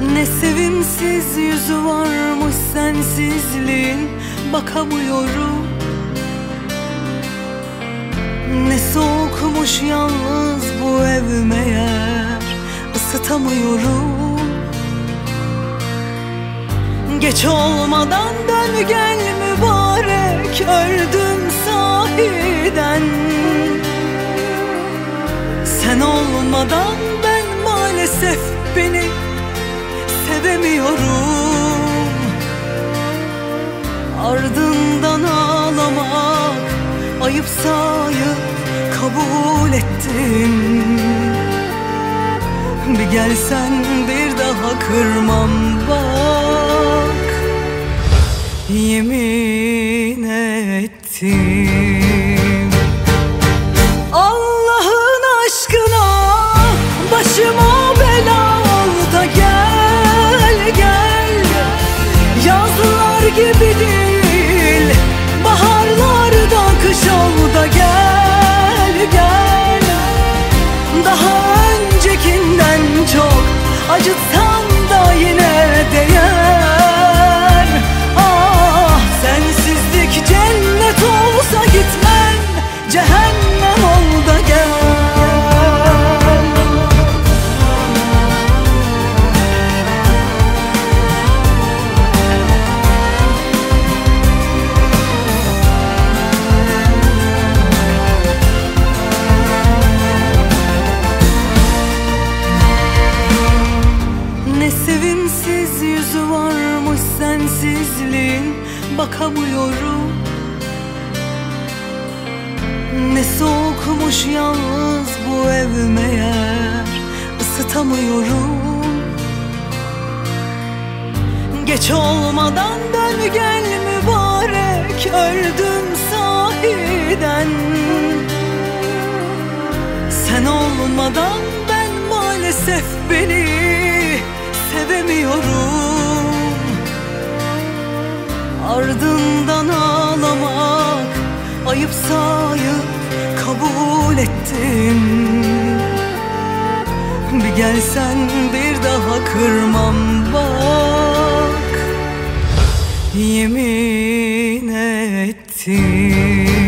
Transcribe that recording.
Ne sevimsiz yüzü varmış sensizliğin Bakamıyorum. Ne soğukmuş yalnız bu ev meğer Isıtamıyorum Geç olmadan dön gel mübarek Öldüm sahiden. Sen olmadan ben maalesef beni ayıp sayıp kabul ettim Bir gelsen bir daha kırmam bak. Yemin ettim. Allah'ın aşkına başıma bela ol da gel gel. Yazlar gibi sensizliğin Bakamıyorum. Ne soğukmuş yalnız bu ev meğer Isıtamıyorum Geç olmadan dön gel mübarek Öldüm sahiden. Sen olmadan ben maalesef beni sevemiyorum Ardından ağlamak ayıp sayıp kabul ettim Bir gelsen bir daha kırmam bak. Yemin ettim